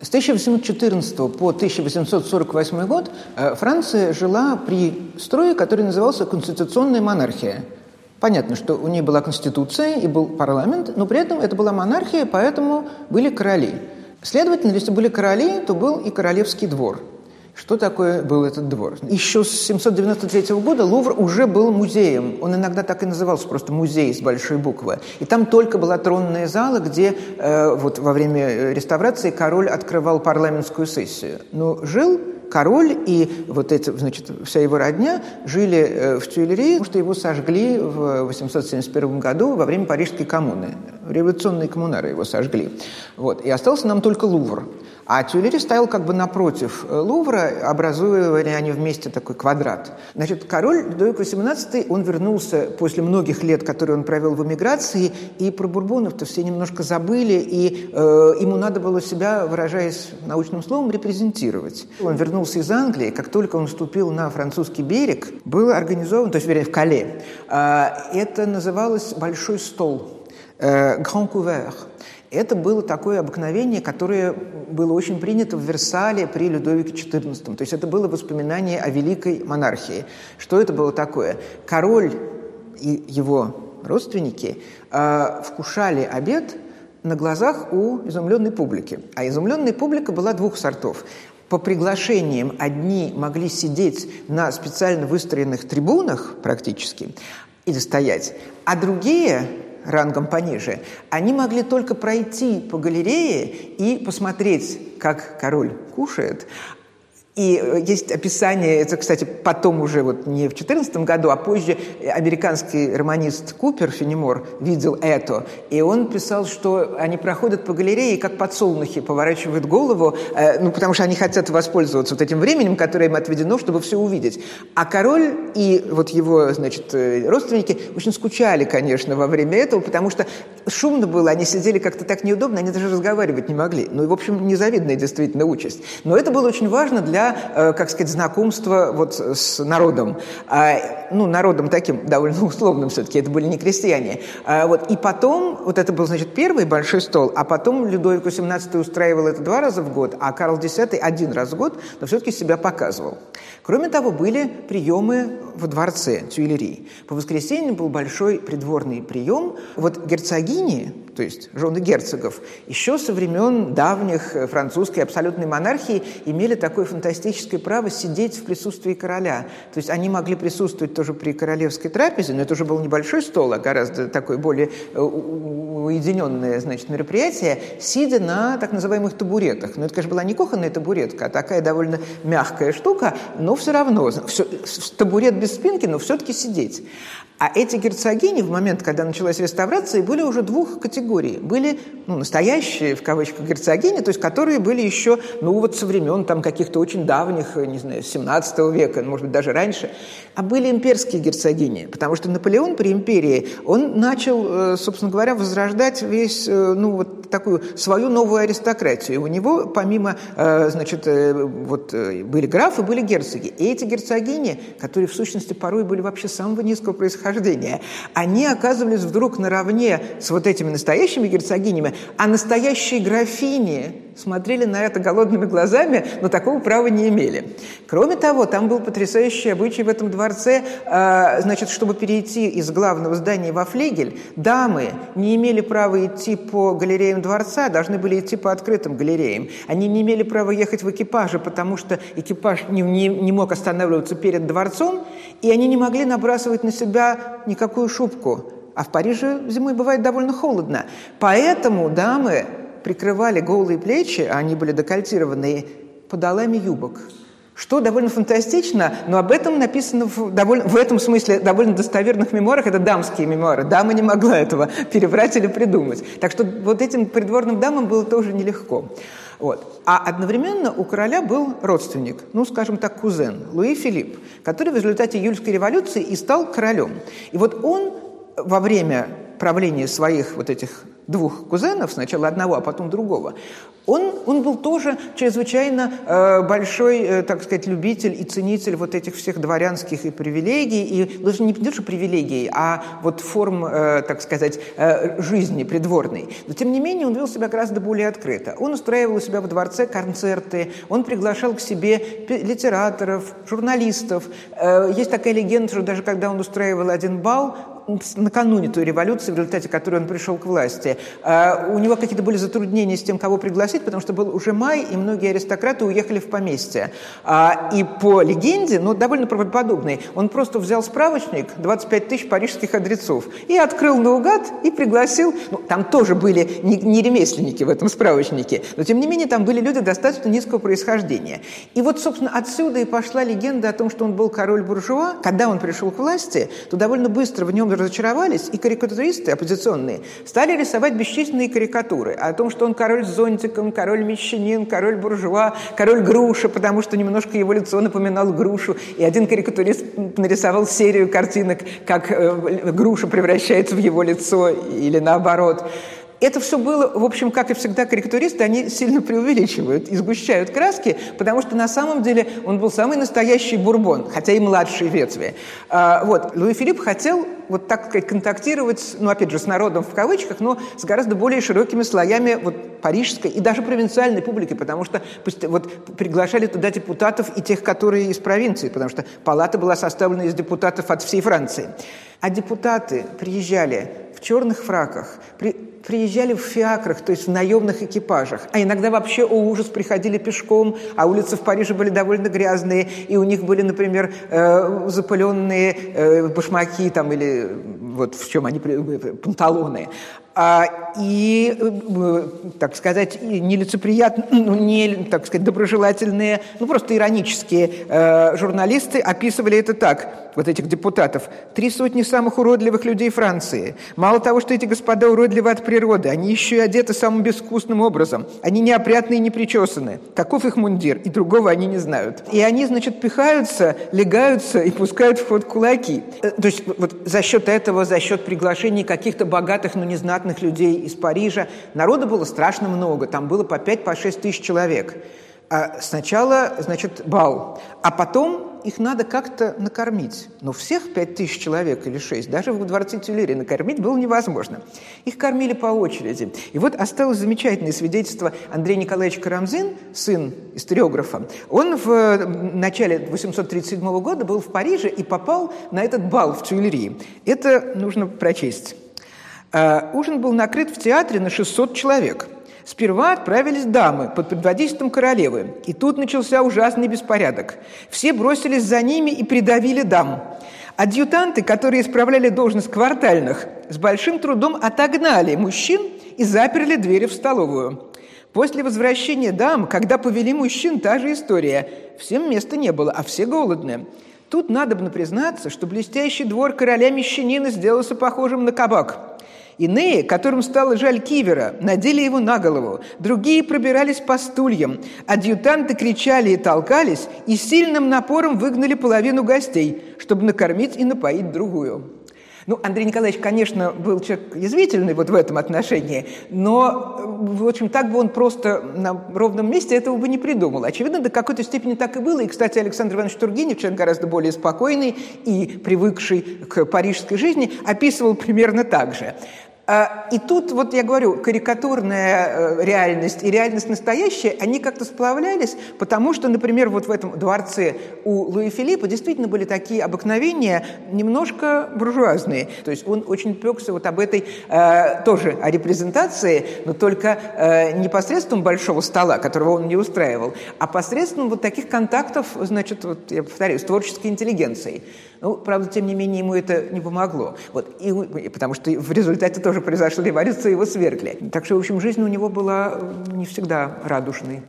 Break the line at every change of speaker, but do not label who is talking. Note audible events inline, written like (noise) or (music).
С 1814 по 1848 год э, Франция жила при строе, который назывался конституционная монархия. Понятно, что у нее была конституция и был парламент, но при этом это была монархия, поэтому были короли. Следовательно, если были короли, то был и королевский двор – что такое был этот двор? Еще с 793 года Лувр уже был музеем. Он иногда так и назывался, просто музей с большой буквы. И там только была тронная зала, где э, вот во время реставрации король открывал парламентскую сессию. Но жил король и вот эта, значит, вся его родня жили э, в Тюильри, потому что его сожгли в 871 году во время Парижской коммуны. Революционные коммунары его сожгли. Вот. И остался нам только Лувр. А Тюильри стоял как бы напротив э, Лувра, образуя они вместе такой квадрат. Значит, король Людовик XVIII, он вернулся после многих лет, которые он провел в эмиграции, и про Бурбонов-то все немножко забыли, и э, ему надо было себя, выражаясь научным словом, репрезентировать. Он вернулся из Англии, как только он вступил на французский берег, был организован, то есть, вернее, в Кале, э, это называлось «Большой стол», «Grand Couvert». Это было такое обыкновение, которое было очень принято в Версале при Людовике XIV. То есть это было воспоминание о великой монархии. Что это было такое? Король и его родственники э, вкушали обед на глазах у изумленной публики. А изумленная публика была двух сортов. По приглашениям одни могли сидеть на специально выстроенных трибунах практически или стоять, а другие рангом пониже, они могли только пройти по галерее и посмотреть, как король кушает, и э, есть описание, это, кстати, потом уже вот не в 2014 году, а позже американский романист Купер Фенемор видел это, и он писал, что они проходят по галерее, как подсолнухи поворачивают голову, э, ну, потому что они хотят воспользоваться вот этим временем, которое им отведено, чтобы все увидеть. А король и вот его, значит, э, родственники очень скучали, конечно, во время этого, потому что шумно было, они сидели как-то так неудобно, они даже разговаривать не могли. Ну, и, в общем, незавидная действительно участь. Но это было очень важно для э, как сказать, знакомства вот с народом. А, ну, народом таким довольно (laughs) условным все-таки, это были не крестьяне. А, вот, и потом, вот это был, значит, первый большой стол, а потом Людовик XVII устраивал это два раза в год, а Карл X один раз в год, но все-таки себя показывал. Кроме того, были приемы во дворце Тюильри. По воскресеньям был большой придворный прием. Вот герцогини, то есть жены герцогов, еще со времен давних французской абсолютной монархии имели такое фантастическое право сидеть в присутствии короля. То есть они могли присутствовать тоже при королевской трапезе, но это уже был небольшой стол, а гораздо такое более э, уединенное значит, мероприятие, сидя на так называемых табуретах. Но это, конечно, была не кухонная табуретка, а такая довольно мягкая штука, но все равно все, табурет без спинки, но все-таки сидеть. А эти герцогини в момент, когда началась реставрация, были уже двух категорий. Были ну, настоящие, в кавычках, герцогини, то есть которые были еще, ну вот со времен там каких-то очень давних, не знаю, 17 века, может быть, даже раньше. А были имперские герцогини, потому что Наполеон при империи, он начал, э, собственно говоря, возрождать весь, э, ну вот такую свою новую аристократию. У него помимо, э, значит, вот были графы, были герцоги. И эти герцогини, которые в сущности порой были вообще самого низкого происхождения, происхождения, они оказывались вдруг наравне с вот этими настоящими герцогинями, а настоящие графини смотрели на это голодными глазами, но такого права не имели. Кроме того, там был потрясающий обычай в этом дворце, э, значит, чтобы перейти из главного здания во флигель, дамы не имели права идти по галереям дворца, должны были идти по открытым галереям. Они не имели права ехать в экипаже, потому что экипаж не, не, не мог останавливаться перед дворцом, и они не могли набрасывать на себя никакую шубку. А в Париже зимой бывает довольно холодно. Поэтому дамы прикрывали голые плечи, а они были декольтированные, подолами юбок. Что довольно фантастично, но об этом написано в, довольно, в этом смысле довольно достоверных мемуарах. Это дамские мемуары. Дама не могла этого перебрать или придумать. Так что вот этим придворным дамам было тоже нелегко. Вот. А одновременно у короля был родственник, ну, скажем так, кузен, Луи Филипп, который в результате июльской революции и стал королем. И вот он во время правления своих вот этих двух кузенов, сначала одного, а потом другого, он, он был тоже чрезвычайно э, большой, э, так сказать, любитель и ценитель вот этих всех дворянских и привилегий, и даже не даже привилегий, а вот форм, э, так сказать, э, жизни придворной. Но, тем не менее, он вел себя гораздо более открыто. Он устраивал у себя во дворце концерты, он приглашал к себе литераторов, журналистов. Э, есть такая легенда, что даже когда он устраивал один бал, накануне той революции, в результате которой он пришел к власти. А, у него какие-то были затруднения с тем, кого пригласить, потому что был уже май, и многие аристократы уехали в поместье. А, и по легенде, ну, довольно правдоподобный, он просто взял справочник, 25 тысяч парижских адресов, и открыл наугад, и пригласил, ну, там тоже были не, не ремесленники в этом справочнике, но, тем не менее, там были люди достаточно низкого происхождения. И вот, собственно, отсюда и пошла легенда о том, что он был король-буржуа. Когда он пришел к власти, то довольно быстро в нем разочаровались, и карикатуристы оппозиционные стали рисовать бесчисленные карикатуры о том, что он король с зонтиком, король мещанин, король буржуа, король груша, потому что немножко его лицо напоминало грушу. И один карикатурист нарисовал серию картинок, как э, груша превращается в его лицо или наоборот это все было, в общем, как и всегда карикатуристы, они сильно преувеличивают и сгущают краски, потому что на самом деле он был самый настоящий бурбон, хотя и младший ветви. А, вот, Луи Филипп хотел вот так сказать, контактировать, ну, опять же, с народом в кавычках, но с гораздо более широкими слоями вот, парижской и даже провинциальной публики, потому что вот, приглашали туда депутатов и тех, которые из провинции, потому что палата была составлена из депутатов от всей Франции. А депутаты приезжали в черных фраках, при, приезжали в фиакрах, то есть в наемных экипажах. А иногда вообще, о ужас, приходили пешком, а улицы в Париже были довольно грязные, и у них были, например, э, запыленные э, башмаки там, или вот в чем они, панталоны. А, и, э, так сказать, нелицеприятные, ну, не, так сказать, доброжелательные, ну, просто иронические э, журналисты описывали это так, вот этих депутатов. Три сотни самых уродливых людей Франции. Мало того, что эти господа уродливы от природы, они еще и одеты самым безвкусным образом. Они неопрятные и не. Каков их мундир? И другого они не знают. И они, значит, пихаются, легаются и пускают в ход кулаки. Э, то есть вот за счет этого, за счет приглашений каких-то богатых, но незнатных знатных людей из Парижа. Народу было страшно много, там было по 5-6 по тысяч человек. А сначала, значит, бал, а потом их надо как-то накормить. Но всех 5 тысяч человек или 6, даже в дворце Тюлери накормить было невозможно. Их кормили по очереди. И вот осталось замечательное свидетельство Андрея Николаевича Карамзин, сын историографа. Он в начале 837 года был в Париже и попал на этот бал в Тюлери. Это нужно прочесть. А, ужин был накрыт в театре на 600 человек. Сперва отправились дамы под предводительством королевы, и тут начался ужасный беспорядок. Все бросились за ними и придавили дам. Адъютанты, которые исправляли должность квартальных, с большим трудом отогнали мужчин и заперли двери в столовую. После возвращения дам, когда повели мужчин, та же история. Всем места не было, а все голодные. Тут надо бы признаться, что блестящий двор короля Мещанина сделался похожим на кабак – Иные, которым стало жаль кивера, надели его на голову, другие пробирались по стульям, адъютанты кричали и толкались и сильным напором выгнали половину гостей, чтобы накормить и напоить другую. Ну, Андрей Николаевич, конечно, был человек язвительный вот в этом отношении, но, в общем, так бы он просто на ровном месте этого бы не придумал. Очевидно, до какой-то степени так и было. И, кстати, Александр Иванович Тургенев, человек гораздо более спокойный и привыкший к парижской жизни, описывал примерно так же. А, и тут, вот я говорю, карикатурная э, реальность и реальность настоящая, они как-то сплавлялись, потому что, например, вот в этом дворце у Луи Филиппа действительно были такие обыкновения немножко буржуазные. То есть он очень пекся вот об этой э, тоже о репрезентации, но только э, не посредством большого стола, которого он не устраивал, а посредством вот таких контактов, значит, вот я повторяю, с творческой интеллигенцией. Ну, правда, тем не менее, ему это не помогло. Вот, и, потому что в результате тоже произошла революция, его свергли. Так что, в общем, жизнь у него была не всегда радужной.